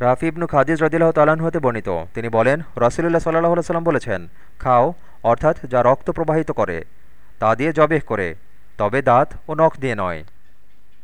রাফি ইবনু খাদিজ রদিল্লাহ তালান হতে বর্ণিত। তিনি বলেন রসিল্লাহ সাল্লাহ সাল্লাম বলেছেন, খাও, অর্থাৎ যা রক্ত প্রবাহিত করে, তা দিয়ে জবেহ করে, তবে দাঁত ও নখ দিয়ে নয়।